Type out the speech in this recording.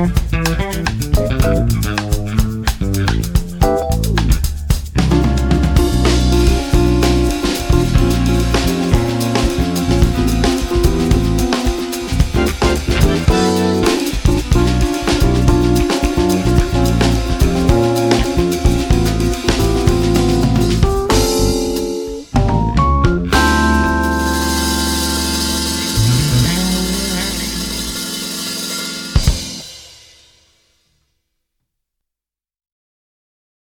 Mm-hmm.